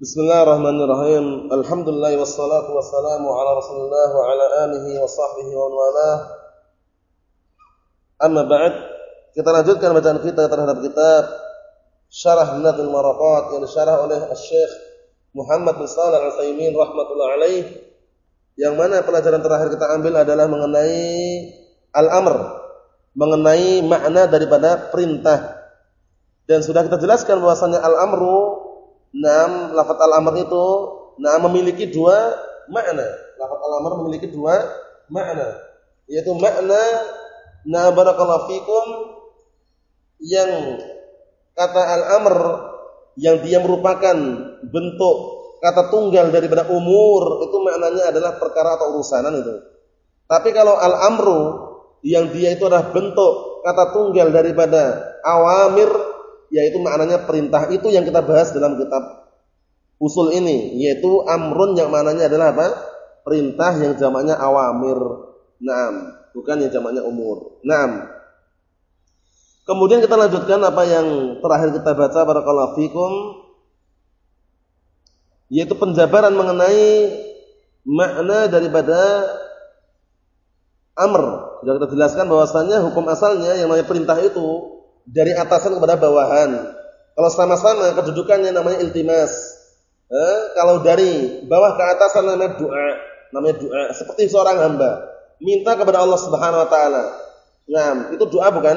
Bismillahirrahmanirrahim. Alhamdulillah wassalatu wassalamu ala Rasulillah wa ala alihi wa sahbihi wa wala. Amma ba'd, kita lanjutkan bacaan kita terhadap kitab Syarah Nadhul Maraqat yang disyarah oleh Syekh Muhammad bin Shalih Al-Utsaimin rahimatullah alaih. Yang mana pelajaran terakhir kita ambil adalah mengenai al-amr, mengenai makna daripada perintah. Dan sudah kita jelaskan bahwasanya al-amru Nam, lafaz al-amr itu nah memiliki dua makna. Lafaz al-amr memiliki dua makna, yaitu makna na barakallahu fikum yang kata al-amr yang dia merupakan bentuk kata tunggal daripada umur itu maknanya adalah perkara atau urusanan itu. Tapi kalau al-amru yang dia itu adalah bentuk kata tunggal daripada awamir yaitu maknanya perintah itu yang kita bahas dalam kitab usul ini yaitu amrun yang maknanya adalah apa? perintah yang jamaknya awamir. Naam, bukan yang jamaknya umur. Naam. Kemudian kita lanjutkan apa yang terakhir kita baca barakallahu fikum yaitu penjabaran mengenai makna daripada amr. Sudah kita jelaskan bahwasanya hukum asalnya yang namanya perintah itu dari atasan kepada bawahan. Kalau sama-sama kedudukannya namanya iltimas. Eh, kalau dari bawah ke atasan namanya doa, namanya doa. Seperti seorang hamba minta kepada Allah Subhanahu Wa Taala. Nah, itu doa bukan?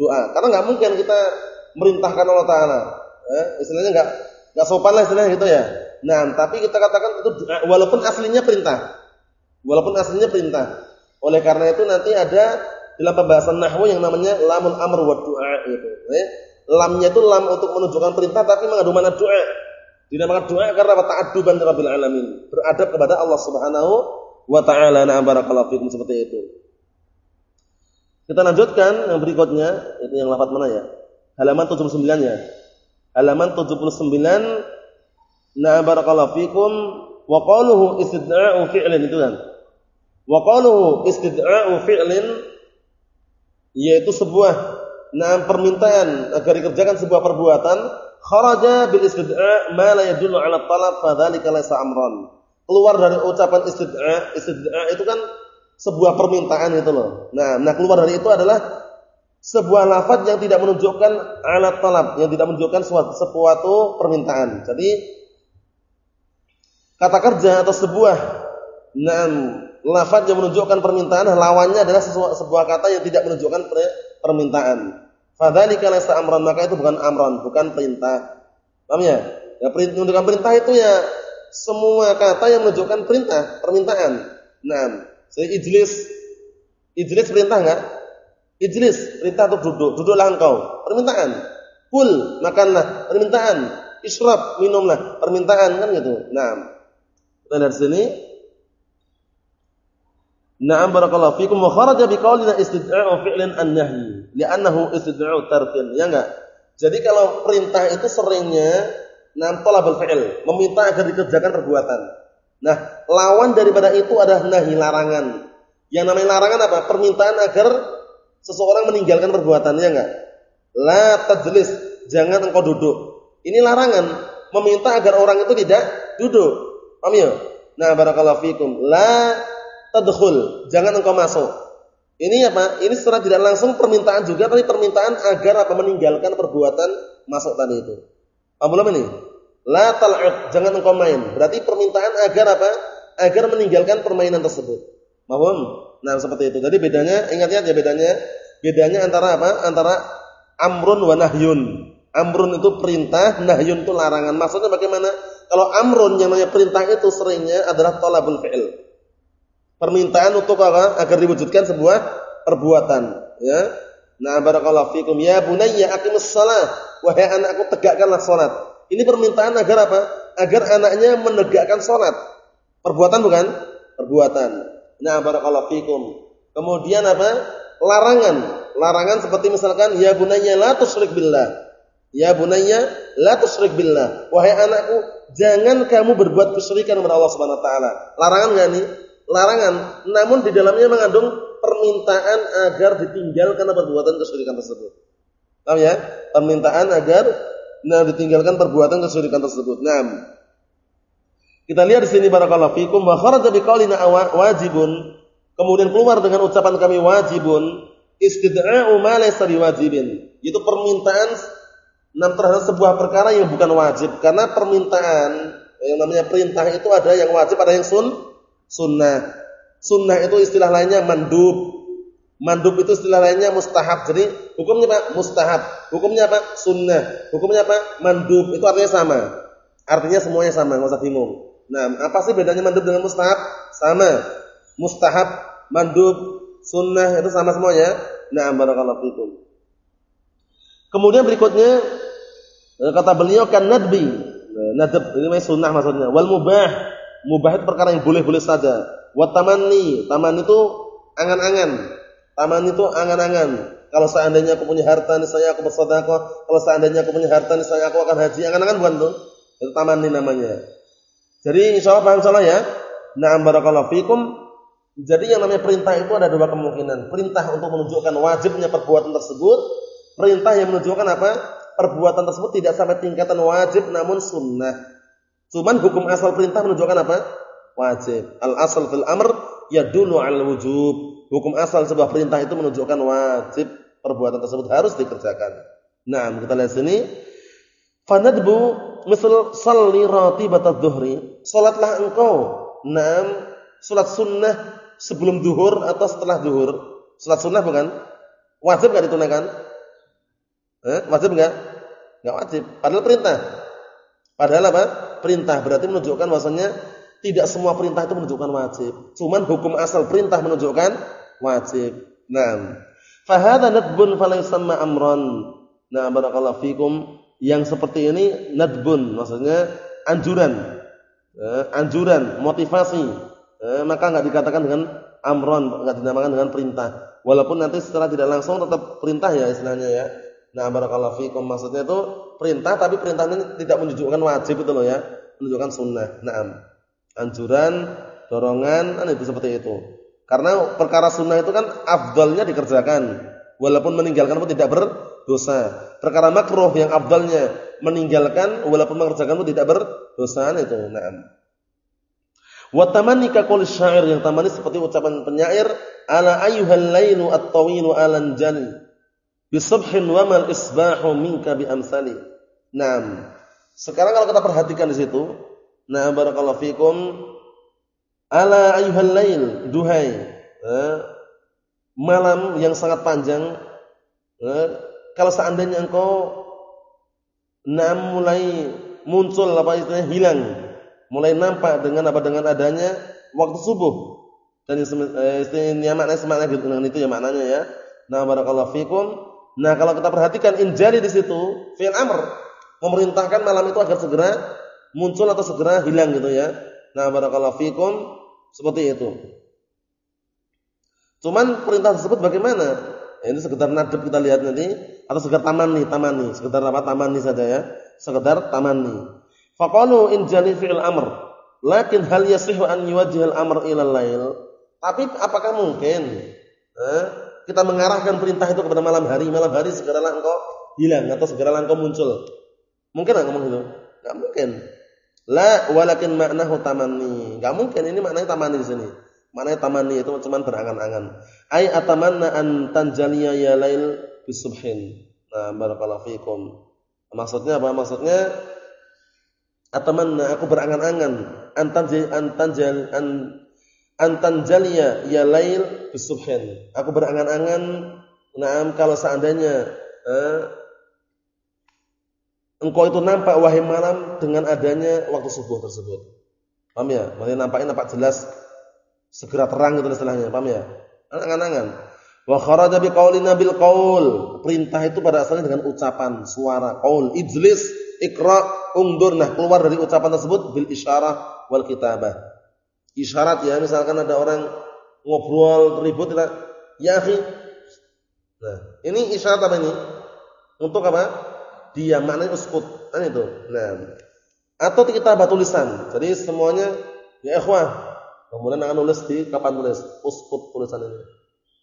Doa. Karena nggak mungkin kita merintahkan Allah Taala. Eh, istilahnya nggak nggak sopan lah istilahnya gitu ya. Nah, tapi kita katakan itu doa, walaupun aslinya perintah. Walaupun aslinya perintah. Oleh karena itu nanti ada dalam pembahasan nahwu yang namanya lamul amr wa du'a itu. Eh? Lamnya itu lam untuk menunjukkan perintah tapi mengandung mana doa. Dinamakan doa karena? Ta'adduban rabbil alamin. Beradab kepada Allah Subhanahu wa taala. Na barakallahu fikum seperti itu. Kita lanjutkan yang berikutnya, itu yang lafaz mana ya? Halaman 79 ya. Halaman 79 Na barakallahu fikum wa qaluhu istid'a'u fi'lin itu kan. Wa qaluhu istid'a'u fi'lin yaitu sebuah nah permintaan agar dikerjakan sebuah perbuatan kharaja bil istid'a ma la yadullu 'ala talab fadzalika laysa amran. Keluar dari ucapan istid'a istid'a itu kan sebuah permintaan itu loh. Nah nah keluar dari itu adalah sebuah lafaz yang tidak menunjukkan alat talab yang tidak menunjukkan suatu, sesuatu permintaan. Jadi kata kerja atau sebuah nah lafaz yang menunjukkan permintaan lawannya adalah sebuah kata yang tidak menunjukkan permintaan. Fadzalika laysa amran, maka itu bukan amran, bukan perintah. Paham ya? Ya perintah menunjukkan perintah itu ya semua kata yang menunjukkan perintah, permintaan. Nah, saya ijlis ijlis perintah enggak? Ijlis perintah untuk duduk, duduklah engkau, permintaan. Kul, makanlah, permintaan. Isyrab, minumlah, permintaan kan gitu. Nah, kita dari sini Na'am barakallahu fikum wa kharaja biqaulina istid'a'u fi'lin an-nahyi li'annahu istid'a'u tarkin. Ya enggak? Jadi kalau perintah itu seringnya nam talabul fi'il, meminta agar dikerjakan perbuatan. Nah, lawan daripada itu adalah nahi larangan. Yang namanya larangan apa? Permintaan agar seseorang meninggalkan perbuatan, ya enggak? La tajlis, jangan engkau duduk. Ini larangan, meminta agar orang itu tidak duduk. Paham ya? Nah, barakallahu fikum. La tadkhul, jangan engkau masuk. Ini apa? Ini secara tidak langsung permintaan juga tapi permintaan agar apa meninggalkan perbuatan masuk tadi itu. Paham belum ini? La tal'ud, jangan engkau main. Berarti permintaan agar apa? Agar meninggalkan permainan tersebut. Paham? Nah, seperti itu. Jadi bedanya, ingat-ingat ya bedanya. Bedanya antara apa? Antara amrun wa nahyun. Amrun itu perintah, nahyun itu larangan. Maksudnya bagaimana? Kalau amrun yang namanya perintah itu seringnya adalah talabul fi'il permintaan untuk apa? Agar diwujudkan sebuah perbuatan, ya. Nah, barakallahu fikum ya bunayya aqimus shalah. Wahai anakku tegakkanlah salat. Ini permintaan agar apa? Agar anaknya menegakkan salat. Perbuatan bukan? Perbuatan. Nah, barakallahu fikum. Kemudian apa? Larangan. Larangan seperti misalkan ya bunayya la tusyrik billah. Ya bunayya la tusyrik billah. Wahai anakku, jangan kamu berbuat kesyirikan kepada Allah Subhanahu wa taala. Larangan enggak nih? Larangan, namun di dalamnya mengandung permintaan agar ditinggalkan perbuatan kesyirikan tersebut. Paham ya? Permintaan agar nah ditinggalkan perbuatan kesyirikan tersebut. Nah, Kita lihat di sini barakallahu fikum wa kharaja biqaulina wajibun. Kemudian keluar dengan ucapan kami wajibun istid'a'u ma laysa biwajibin. Itu permintaan nam terhadap sebuah perkara yang bukan wajib karena permintaan yang namanya perintah itu ada yang wajib ada yang sun sunnah. Sunnah itu istilah lainnya mandub. Mandub itu istilah lainnya mustahab. Jadi hukumnya apa? Mustahab. Hukumnya apa? Sunnah. Hukumnya apa? Mandub. Itu artinya sama. Artinya semuanya sama, enggak usah bingung. Nah, apa sih bedanya mandub dengan mustahab? Sama. Mustahab, mandub, sunnah itu sama semuanya. Nah, barakallahu fikum. Kemudian berikutnya eh, kata beliau kan nadbi. Nah, nadab ini sunnah maksudnya. Wal mubah. Mubah itu perkara yang boleh-boleh saja. Wa tamanni. Taman itu angan-angan. Taman itu angan-angan. Kalau seandainya aku punya harta, saya aku bersedekah. Kalau seandainya aku punya harta, saya aku akan haji. Angan-angan bukan tuh? Itu tamanni namanya. Jadi insya Allah paham salah ya. Na'am barakallahu fikum. Jadi yang namanya perintah itu ada dua kemungkinan. Perintah untuk menunjukkan wajibnya perbuatan tersebut. Perintah yang menunjukkan apa? Perbuatan tersebut tidak sampai tingkatan wajib namun sunnah. Cuman hukum asal perintah menunjukkan apa? Wajib. Al asal fil amr ya dulu al wujub. Hukum asal sebuah perintah itu menunjukkan wajib perbuatan tersebut harus dikerjakan. Nah, kita lihat sini. Fanadbu misal salli ratibatadz dhuhri, salatlah engkau enam salat sunnah sebelum duhur atau setelah duhur. Salat sunnah bukan? Wajib enggak ditunaikan? Eh, wajib enggak? Enggak wajib. Padahal perintah. Padahal apa? Perintah berarti menunjukkan bahwasanya tidak semua perintah itu menunjukkan wajib. Cuman hukum asal perintah menunjukkan wajib. Nah, fahadha nadbun falaysamma amran. Nah, barakallahu fikum yang seperti ini nadbun maksudnya anjuran eh, anjuran motivasi eh, maka nggak dikatakan dengan amron nggak dinamakan dengan perintah walaupun nanti secara tidak langsung tetap perintah ya istilahnya ya nah barakallahu fikum. Maksudnya itu perintah tapi perintah ini tidak menunjukkan wajib itu loh ya. Menunjukkan sunnah. Nah anjuran dorongan kan itu seperti itu. Karena perkara sunnah itu kan afdalnya dikerjakan. Walaupun meninggalkan pun tidak berdosa. Perkara makruh yang afdalnya meninggalkan walaupun mengerjakan pun tidak berdosa itu. Naam. Wa tamanni ka syair yang tamani seperti ucapan penyair ala ayyuhal lailu at-tawilu alan jali bi subhin wa mal isbahu minka bi amsali. Naam. Sekarang kalau kita perhatikan di situ, nah barakallahu fikum ala ayyuhal lail duhai eh, malam yang sangat panjang eh, kalau seandainya engkau nam mulai muncul apa istilahnya hilang, mulai nampak dengan apa dengan adanya waktu subuh. Dan eh, istilahnya maknanya semakna dengan itu ya maknanya ya. Nah, barakallahu fikum. Nah, kalau kita perhatikan injali di situ fi'il amr memerintahkan malam itu agar segera muncul atau segera hilang gitu ya. Nah, barakallahu fikum seperti itu. Cuman perintah tersebut bagaimana? Ini sekedar nadab kita lihat nanti atau sekedar tamani, tamani, sekedar apa tamani saja ya. Sekedar tamani. Faqalu in jali fi'il amr, lakin hal yasihu an yuwajjihal amr ila lail. Tapi apakah mungkin eh, kita mengarahkan perintah itu kepada malam hari, malam hari segeralah engkau hilang atau segeralah engkau muncul. Mungkin enggak ngomong itu? Enggak mungkin. La walakin maknahu tamanni. Enggak mungkin ini maknanya tamani di sini. Maknanya tamani itu cuma berangan-angan. Ai atamanna an tanjaliya ya lail bisubhin. Nah, barakallahu fikum. Maksudnya apa? Maksudnya atamanna aku berangan-angan an tanjal an tanjal an an tanjaliya ya lail. Aku berangan-angan nah kalau seandainya eh, engkau itu nampak wahai malam dengan adanya waktu subuh tersebut. Paham ya? Maksudnya nampaknya nampak jelas segera terang itu istilahnya, paham ya? Angan-angan. Wa kharaja biqaulina bil qaul. Perintah itu pada asalnya dengan ucapan, suara, qaul, ijlis, ikra, ungdur. Nah, keluar dari ucapan tersebut bil isyarah wal kitabah. Isyarat ya, misalkan ada orang ngobrol ribut kita, ya akhi. Nah, ini isyarat apa ini? Untuk apa? Dia maknanya uskut. Kan itu. Nah, atau kita tulisan. Jadi semuanya ya ikhwah, Kemudian akan nulis di kapan tulis? Uskut tulisan ini.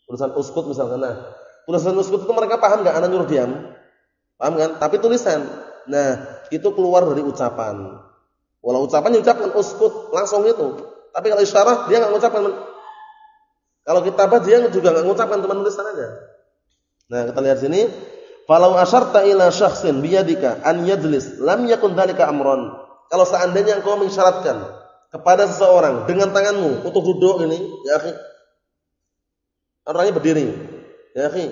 Tulisan uskut misalkan. Nah, tulisan uskut itu mereka paham nggak? Anak nyuruh diam. Paham kan? Tapi tulisan. Nah, itu keluar dari ucapan. Walau ucapan diucapkan uskut langsung itu. Tapi kalau isyarat dia nggak mengucapkan. Kalau kitabah dia juga nggak mengucapkan teman tulisan aja. Nah, kita lihat sini, falau asyarta ila syakhsin biyadika an yajlis lam yakun dzalika amron. Kalau seandainya engkau mengisyaratkan kepada seseorang dengan tanganmu untuk duduk ini, ya akhi. Orangnya berdiri. Ya akhi.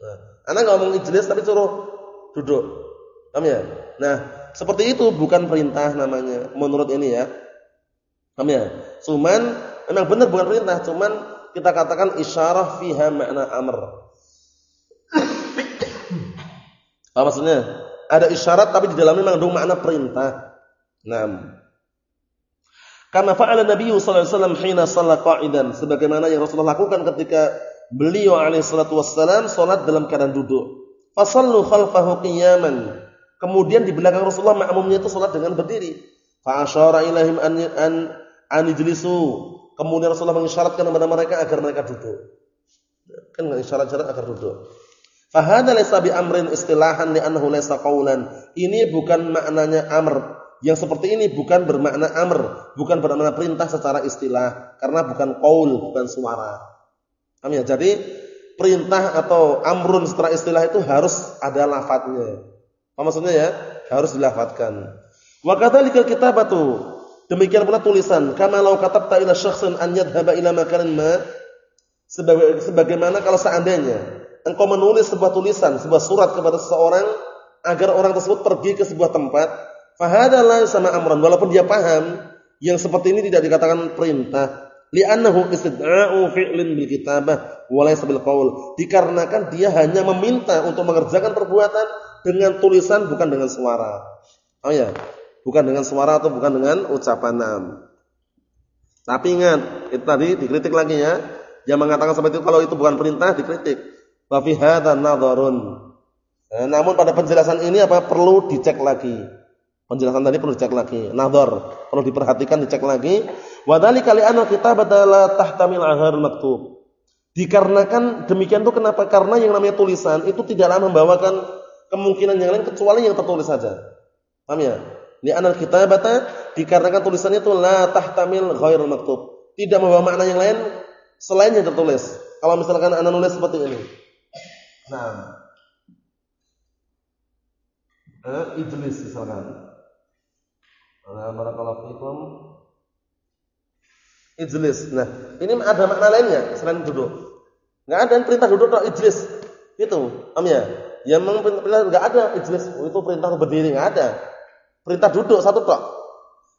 Nah, anak ngomong ijlis tapi suruh duduk. Paham ya? Nah, seperti itu bukan perintah namanya menurut ini ya. Paham ya? Cuman memang benar bukan perintah, cuman kita katakan isyarah fiha makna amr. Apa maksudnya? Ada isyarat tapi di dalamnya mengandung makna perintah. Naam. Karena fa'ala Nabi sallallahu alaihi wasallam hina shalla qa'idan, sebagaimana yang Rasulullah lakukan ketika beliau alaihi salatu wassalam salat dalam keadaan duduk. Fasallu khalfahu qiyaman Kemudian di belakang Rasulullah makmumnya itu sholat dengan berdiri. Fa'asyara ilaihim an an anijlisu. Kemudian Rasulullah mengisyaratkan kepada mereka agar mereka duduk. Kan isyarat-isyarat agar duduk. Fahada laysa bi amrin istilahan li'annahu laysa qawlan. Ini bukan maknanya amr. Yang seperti ini bukan bermakna amr, bukan bermakna perintah secara istilah karena bukan qaul, bukan suara. Paham ya? Jadi perintah atau amrun secara istilah itu harus ada lafadznya. Maksudnya ya? Harus dilafadzkan. Wa kadzalika kitabatu. Demikian pula tulisan, kama law katabta ila syakhsin an yadhhaba ila makanin ma sebagaimana kalau seandainya engkau menulis sebuah tulisan, sebuah surat kepada seseorang agar orang tersebut pergi ke sebuah tempat, fahada la sama amran walaupun dia paham yang seperti ini tidak dikatakan perintah. Li'annahu istid'a'u fi'lin bil kitabah wa laysa bil qaul. Dikarenakan dia hanya meminta untuk mengerjakan perbuatan dengan tulisan bukan dengan suara. Oh ya, bukan dengan suara atau bukan dengan ucapan nam. Tapi ingat, itu tadi dikritik lagi ya. Yang mengatakan seperti itu kalau itu bukan perintah dikritik. Wa fi hadza. Nah, namun pada penjelasan ini apa perlu dicek lagi. Penjelasan tadi perlu dicek lagi. Nadhar, perlu diperhatikan dicek lagi. Wa dzalika li anna kitabata la tahtamil ahar maktub. Dikarenakan demikian itu kenapa? Karena yang namanya tulisan itu tidaklah membawakan kemungkinan yang lain kecuali yang tertulis saja. Paham ya? Li'anal kitabata dikarenakan tulisannya itu la tahtamil ghairul maktub. Tidak membawa makna yang lain selain yang tertulis. Kalau misalkan anda nulis seperti ini. Nah. Eh, ijlis misalkan. Nah, barakallahu fikum. Ijlis. Nah, ini ada makna lainnya selain duduk. Enggak ada perintah duduk atau ijlis. Itu, paham ya? Yang memang perintah enggak ada ijlis itu perintah berdiri enggak ada. Perintah duduk satu tok.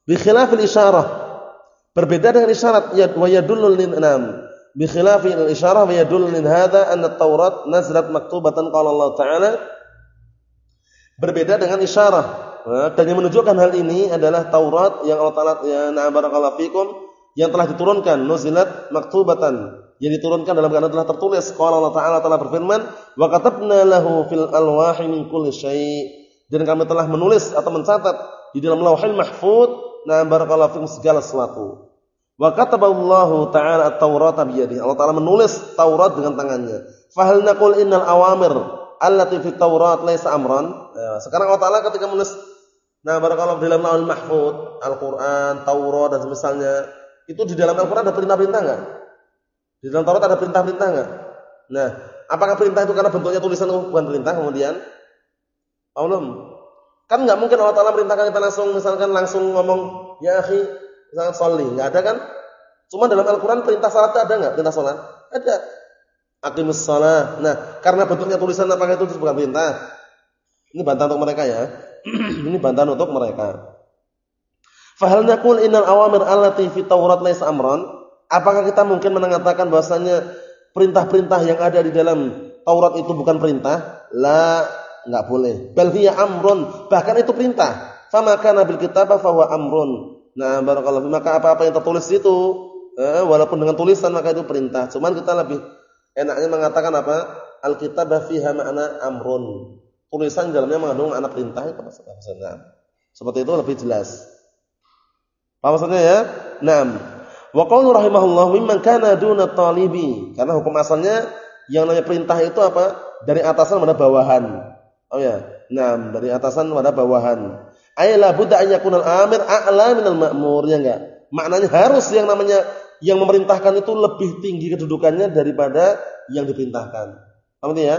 Bi khilafil isyarah. Berbeda dengan isyarat ya wa yadullu lin anam. Bi khilafil isyarah wa yadullu lin hadza anna at-Taurat nazalat maktubatan qala Allah Ta'ala. Berbeda dengan isyarah. Dan yang menunjukkan hal ini adalah Taurat yang Allah Ta'ala ya na'am barakallahu fikum yang telah diturunkan nuzilat maktubatan yang diturunkan dalam keadaan telah tertulis. Qala Allah Ta'ala telah berfirman, "Wa katabna lahu fil alwahi min kulli syai'." Dan kami telah menulis atau mencatat di dalam Lauhul Mahfuz, nah barakallahu fikum segala sesuatu. Wa kataballahu ta'ala at-Taurata biyadihi. Allah Ta'ala menulis Taurat dengan tangannya. Fahal naqul innal awamir allati fit Taurat laisa amran? Ya, sekarang Allah Ta'ala ketika menulis Nah, barakallahu dalam Lauhul Mahfuz, Al-Qur'an, Taurat dan semisalnya, itu di dalam Al-Qur'an ada perintah-perintah enggak? Di dalam Taurat ada perintah-perintah enggak? Nah, apakah perintah itu karena bentuknya tulisan bukan perintah kemudian? Belum. Kan enggak mungkin Allah Taala merintahkan kita langsung misalkan langsung ngomong ya akhi, misalkan sholli, enggak ada kan? Cuma dalam Al-Qur'an perintah salat ada enggak? Perintah salat? Ada. Aqimus shalah. Nah, karena bentuknya tulisan apakah itu bukan perintah? Ini bantahan untuk mereka ya. Ini bantahan untuk mereka. Fahal naqul innal awamir allati fi Taurat laisa amran? Apakah kita mungkin mengatakan bahwasanya perintah-perintah yang ada di dalam Taurat itu bukan perintah? La, enggak boleh. Bal hiya amrun, bahkan itu perintah. Fama kana bil kitabah fa amrun. Nah, barakallahu maka apa-apa yang tertulis itu eh, walaupun dengan tulisan maka itu perintah. Cuman kita lebih enaknya mengatakan apa? Al-kitabah fiha ma'na amrun. Tulisan dalamnya mengandung anak perintah itu maksudnya. Seperti itu lebih jelas. Apa maksudnya ya? Naam. Wa qawlu rahimahullah mimman kana duna talibi. Karena hukum asalnya yang namanya perintah itu apa? Dari atasan pada bawahan. Oh ya. Nah, dari atasan pada bawahan. Ay la budda an yakuna al-amir a'la min al-ma'mur ya enggak? Maknanya harus yang namanya yang memerintahkan itu lebih tinggi kedudukannya daripada yang diperintahkan. Paham ya?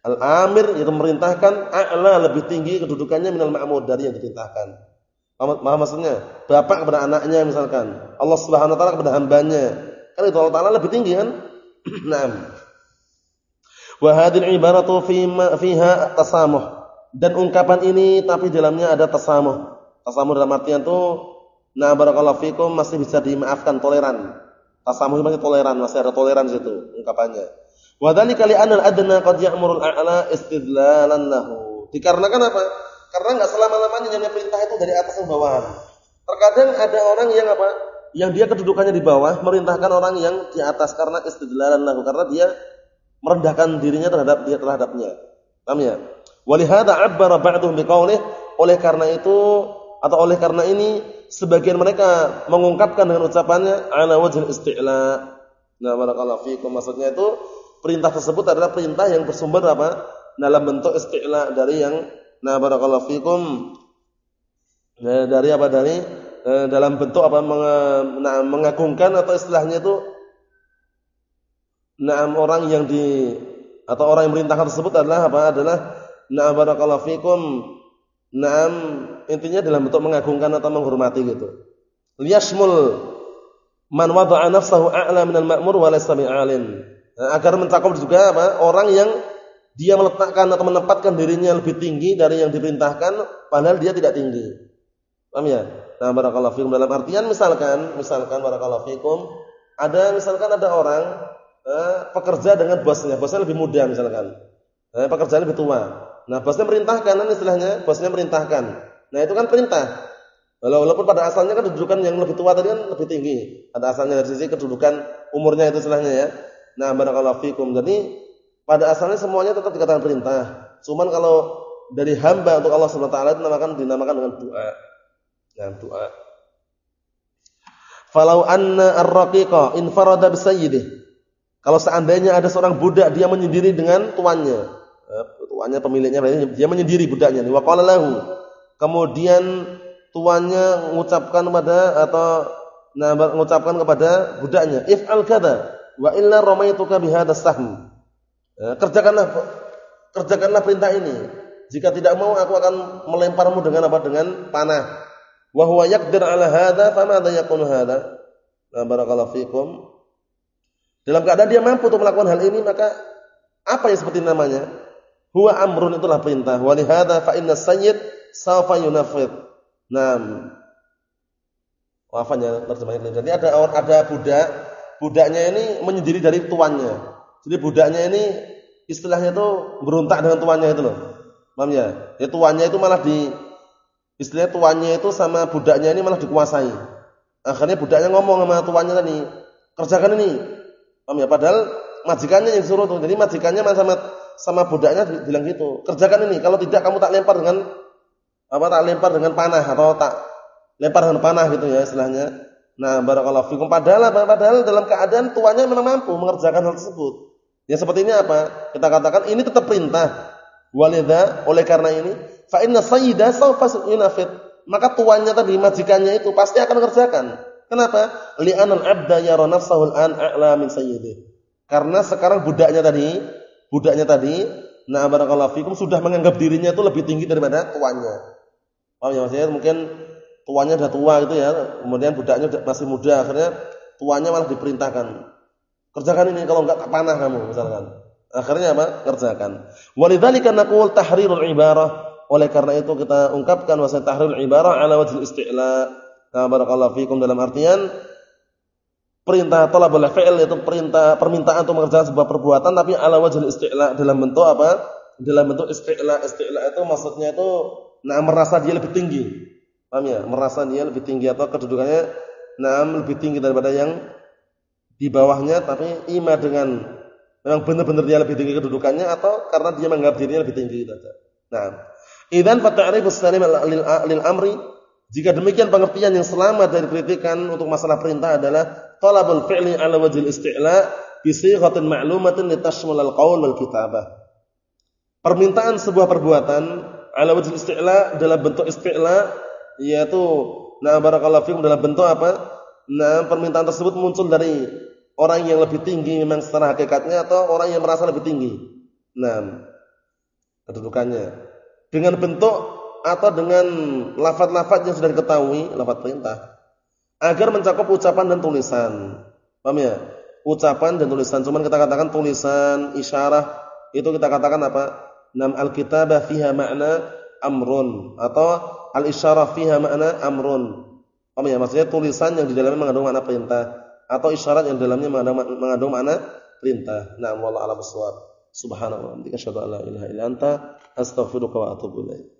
Al-amir itu memerintahkan a'la lebih tinggi kedudukannya minal ma'mur dari yang diperintahkan. Paham maksudnya? Bapak kepada anaknya misalkan, Allah Subhanahu wa taala kepada hambanya. Kan itu Allah taala lebih tinggi kan? Naam. Wa hadhihi ibaratu fiha tasamuh. Dan ungkapan ini tapi dalamnya ada tasamuh. Tasamuh dalam artian itu nah barakallahu fikum masih bisa dimaafkan toleran. Tasamuh masih toleran, masih ada toleran situ ungkapannya. Wa dzalika li anal adna qad ya'muru al-a'la istidlalan lahu. Dikarenakan apa? Karena nggak selama-lamanya yang perintah itu dari atas ke bawahan. Terkadang ada orang yang apa? Yang dia kedudukannya di bawah merintahkan orang yang di atas karena istidlalan lahu karena dia merendahkan dirinya terhadap dia terhadapnya. Paham ya? Walihada abbara ba'dhum biqaulih oleh karena itu atau oleh karena ini sebagian mereka mengungkapkan dengan ucapannya ala wajhil isti'la. Nah, barakallahu fikum maksudnya itu perintah tersebut adalah perintah yang bersumber apa? dalam bentuk isti'la dari yang Nah, barakallahu fikum nah, dari apa dari eh, dalam bentuk apa nah, mengagungkan atau istilahnya itu nah orang yang di atau orang yang merintahkan tersebut adalah apa? Adalah nah barakallahu fikum. Nah intinya dalam bentuk mengagungkan atau menghormati gitu. Liyashmul man wada'a nafsahu a'la minal ma'mur wa laysa bi'alin. Nah, agar mencakup juga apa? Orang yang dia meletakkan atau menempatkan dirinya lebih tinggi dari yang diperintahkan padahal dia tidak tinggi. Paham ya? Nah, barakallahu fikum. Dalam artian misalkan, misalkan barakallahu fikum, ada misalkan ada orang eh, pekerja dengan bosnya, bosnya lebih muda misalkan. Eh, pekerjaan lebih tua. Nah, bosnya merintahkan kan istilahnya, bosnya merintahkan. Nah, itu kan perintah. Walaupun pada asalnya kan kedudukan yang lebih tua tadi kan lebih tinggi. Ada asalnya dari sisi kedudukan umurnya itu istilahnya ya. Nah, barakallahu fikum. Jadi pada asalnya semuanya tetap dikatakan perintah. Cuman kalau dari hamba untuk Allah Subhanahu wa taala itu dinamakan dinamakan dengan doa. Dengan doa. Falau anna ar-raqiqa infarada bisayyidih. Kalau seandainya ada seorang budak dia menyendiri dengan tuannya. Eh, tuannya pemiliknya dia menyendiri budaknya wa qala lahu. Kemudian tuannya mengucapkan kepada atau nah mengucapkan kepada budaknya, "If'al kadza wa illa ramaituka bihadha sahm." Ya, kerjakanlah kerjakanlah perintah ini. Jika tidak mau aku akan melemparmu dengan apa? Dengan panah. Wa huwa yaqdir 'ala hadza, famadha yakunu hadza? Nah, barakallahu. Dalam keadaan dia mampu untuk melakukan hal ini, maka apa yang seperti namanya? Huwa amrun itulah perintah. Wa li hadza fa inna sayyid sawfa yunafid. Naam. Wafanya terjemahnya. Jadi ada ada budak, budaknya ini menyendiri dari tuannya. Jadi budaknya ini istilahnya itu berontak dengan tuannya itu loh. Paham ya? Ya tuannya itu malah di istilahnya tuannya itu sama budaknya ini malah dikuasai. Akhirnya budaknya ngomong sama tuannya tadi, "Kerjakan ini." Paham ya? Padahal majikannya yang suruh tuh. Jadi majikannya sama sama budaknya bilang gitu, "Kerjakan ini, kalau tidak kamu tak lempar dengan apa tak lempar dengan panah atau tak lempar dengan panah gitu ya istilahnya." Nah, barakallahu fikum padahal padahal dalam keadaan tuannya memang mampu mengerjakan hal tersebut. Ya seperti ini apa? Kita katakan ini tetap perintah. Walidha oleh karena ini fa inna sayyida sawfa. Maka tuannya tadi majikannya itu pasti akan mengerjakan. Kenapa? Li'anal abda yara nafsahu al-an a'la min sayyidih. Karena sekarang budaknya tadi, budaknya tadi, nah barakallahu fikum sudah menganggap dirinya itu lebih tinggi daripada tuannya. Paham ya maksudnya? Mungkin tuannya sudah tua gitu ya, kemudian budaknya masih muda, akhirnya tuannya malah diperintahkan Kerjakan ini kalau enggak tak panah kamu misalkan. Akhirnya apa? Kerjakan. Walidzalika naqul tahrirul ibarah. Oleh karena itu kita ungkapkan bahwa tahrirul ibarah ala wajhil isti'la. Nah, barakallahu fikum dalam artian perintah talabul fi'il itu perintah permintaan untuk mengerjakan sebuah perbuatan tapi ala wajhil isti'la dalam bentuk apa? Dalam bentuk isti'la. Isti'la itu maksudnya itu nah merasa dia lebih tinggi. Paham ya? Merasa dia lebih tinggi atau kedudukannya nah lebih tinggi daripada yang di bawahnya tapi ima dengan memang benar-benar dia lebih tinggi kedudukannya atau karena dia menganggap dirinya lebih tinggi itu saja. Nah, idzan fata'rifus salim lil amri jika demikian pengertian yang selamat dari kritikan untuk masalah perintah adalah talabul fi'li ala wajhil isti'la bi sighatin ma'lumatin litashmul al-qaul wal kitabah. Permintaan sebuah perbuatan ala wajh isti'la dalam bentuk isti'la yaitu nah barakallahu fikum dalam bentuk apa? Nah, permintaan tersebut muncul dari orang yang lebih tinggi memang secara hakikatnya atau orang yang merasa lebih tinggi. Nah, kedudukannya dengan bentuk atau dengan lafaz-lafaz yang sudah diketahui, lafaz perintah agar mencakup ucapan dan tulisan. Paham ya? Ucapan dan tulisan. Cuman kita katakan tulisan, isyarah itu kita katakan apa? Nam al-kitabah fiha makna amrun atau al-isyarah fiha makna amrun. Paham ya? Maksudnya tulisan yang di dalamnya mengandung makna perintah atau isyarat yang di dalamnya mengandung, mengandung makna perintah. Nah, wallahu a'lam. Subhanallah, wa bihamdika asyhadu an la ilaha illa anta astaghfiruka wa atubu ilaik.